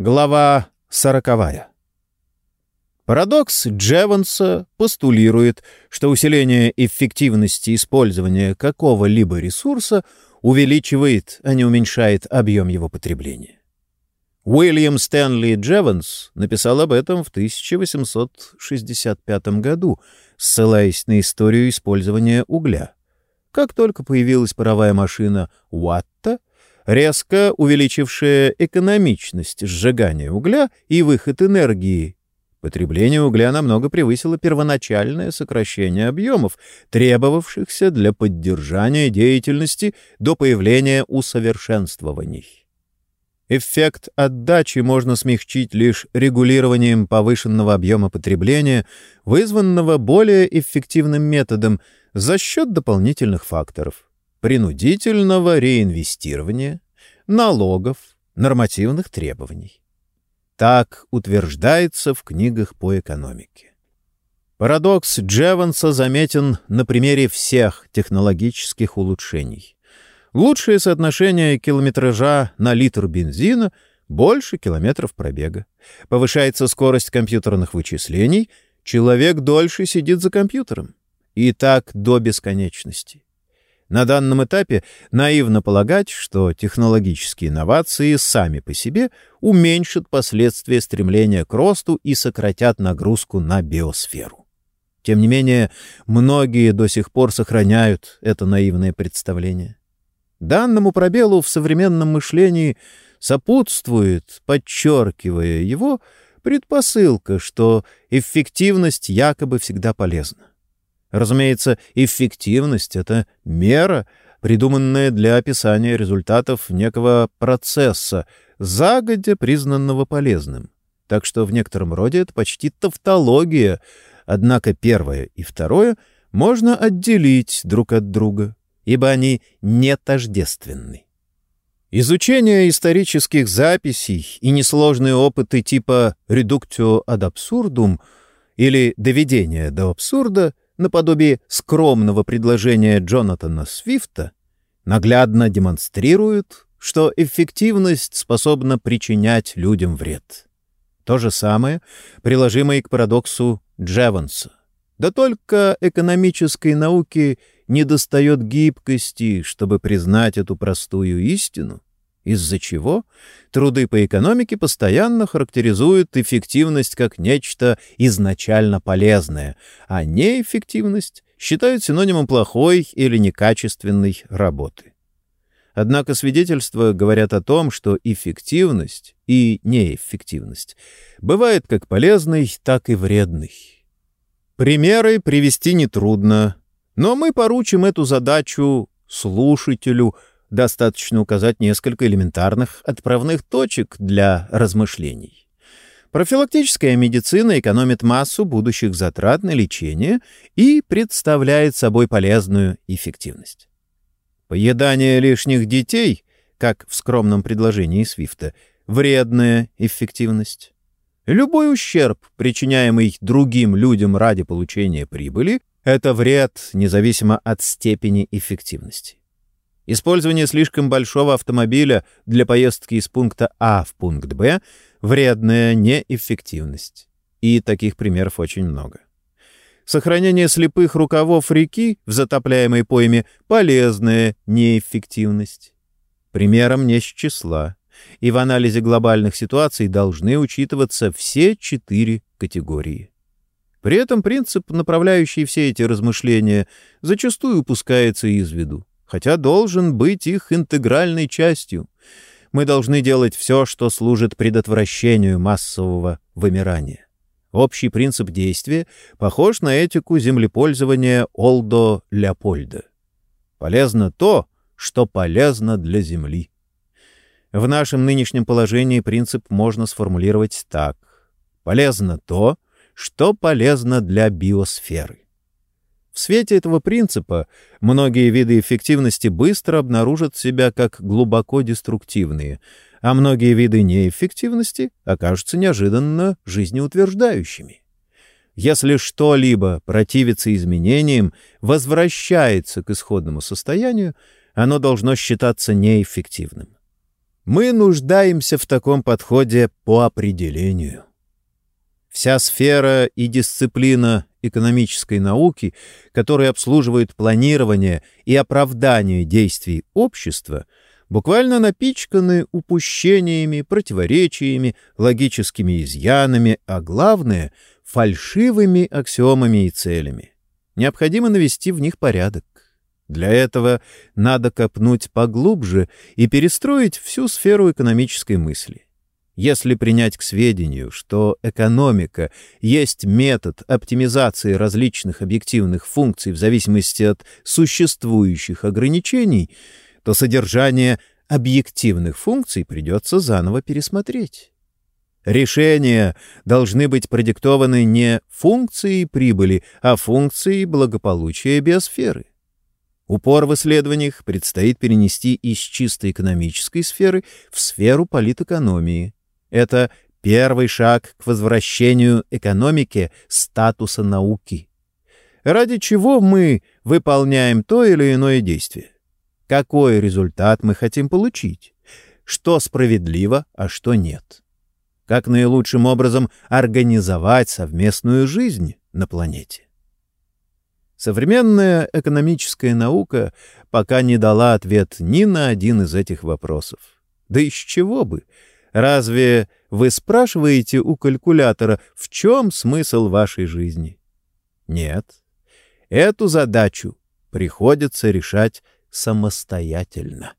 Глава сороковая. Парадокс Джеванса постулирует, что усиление эффективности использования какого-либо ресурса увеличивает, а не уменьшает объем его потребления. Уильям Стэнли Джеванс написал об этом в 1865 году, ссылаясь на историю использования угля. Как только появилась паровая машина Уатта, резко увеличившая экономичность сжигания угля и выход энергии, потребление угля намного превысило первоначальное сокращение объемов, требовавшихся для поддержания деятельности до появления усовершенствований. Эффект отдачи можно смягчить лишь регулированием повышенного объема потребления, вызванного более эффективным методом за счет дополнительных факторов — принудительного реинвестирования, налогов, нормативных требований. Так утверждается в книгах по экономике. Парадокс Джеванса заметен на примере всех технологических улучшений. Лучшее соотношение километража на литр бензина больше километров пробега. Повышается скорость компьютерных вычислений, человек дольше сидит за компьютером. И так до бесконечности. На данном этапе наивно полагать, что технологические инновации сами по себе уменьшат последствия стремления к росту и сократят нагрузку на биосферу. Тем не менее, многие до сих пор сохраняют это наивное представление. Данному пробелу в современном мышлении сопутствует, подчеркивая его, предпосылка, что эффективность якобы всегда полезна. Разумеется, эффективность — это мера, придуманная для описания результатов некого процесса, загодя признанного полезным. Так что в некотором роде это почти тавтология, однако первое и второе можно отделить друг от друга ибо они не тождественны. Изучение исторических записей и несложные опыты типа «reductio ad absurdum» или «доведение до абсурда» наподобие скромного предложения Джонатана Свифта наглядно демонстрируют, что эффективность способна причинять людям вред. То же самое, приложимое к парадоксу Джеванса. Да только экономической науки недостает гибкости, чтобы признать эту простую истину, из-за чего труды по экономике постоянно характеризуют эффективность как нечто изначально полезное, а неэффективность считают синонимом плохой или некачественной работы. Однако свидетельства говорят о том, что эффективность и неэффективность бывает как полезной, так и вредной. Примеры привести нетрудно, но мы поручим эту задачу слушателю, достаточно указать несколько элементарных отправных точек для размышлений. Профилактическая медицина экономит массу будущих затрат на лечение и представляет собой полезную эффективность. Поедание лишних детей, как в скромном предложении Свифта, вредная эффективность. Любой ущерб, причиняемый другим людям ради получения прибыли, это вред, независимо от степени эффективности. Использование слишком большого автомобиля для поездки из пункта А в пункт Б — вредная неэффективность. И таких примеров очень много. Сохранение слепых рукавов реки в затопляемой пойме — полезная неэффективность. Примером не с числа. И в анализе глобальных ситуаций должны учитываться все четыре категории. При этом принцип, направляющий все эти размышления, зачастую упускается из виду, хотя должен быть их интегральной частью. Мы должны делать все, что служит предотвращению массового вымирания. Общий принцип действия похож на этику землепользования Олдо Леопольда. Полезно то, что полезно для Земли. В нашем нынешнем положении принцип можно сформулировать так. Полезно то, что полезно для биосферы. В свете этого принципа многие виды эффективности быстро обнаружат себя как глубоко деструктивные, а многие виды неэффективности окажутся неожиданно жизнеутверждающими. Если что-либо противится изменениям, возвращается к исходному состоянию, оно должно считаться неэффективным. Мы нуждаемся в таком подходе по определению. Вся сфера и дисциплина экономической науки, которые обслуживают планирование и оправдание действий общества, буквально напичканы упущениями, противоречиями, логическими изъянами, а главное — фальшивыми аксиомами и целями. Необходимо навести в них порядок. Для этого надо копнуть поглубже и перестроить всю сферу экономической мысли. Если принять к сведению, что экономика есть метод оптимизации различных объективных функций в зависимости от существующих ограничений, то содержание объективных функций придется заново пересмотреть. Решения должны быть продиктованы не функцией прибыли, а функцией благополучия биосферы. Упор в исследованиях предстоит перенести из чисто экономической сферы в сферу политэкономии. Это первый шаг к возвращению экономике статуса науки. Ради чего мы выполняем то или иное действие? Какой результат мы хотим получить? Что справедливо, а что нет? Как наилучшим образом организовать совместную жизнь на планете? Современная экономическая наука пока не дала ответ ни на один из этих вопросов. Да из чего бы? Разве вы спрашиваете у калькулятора, в чем смысл вашей жизни? Нет. Эту задачу приходится решать самостоятельно.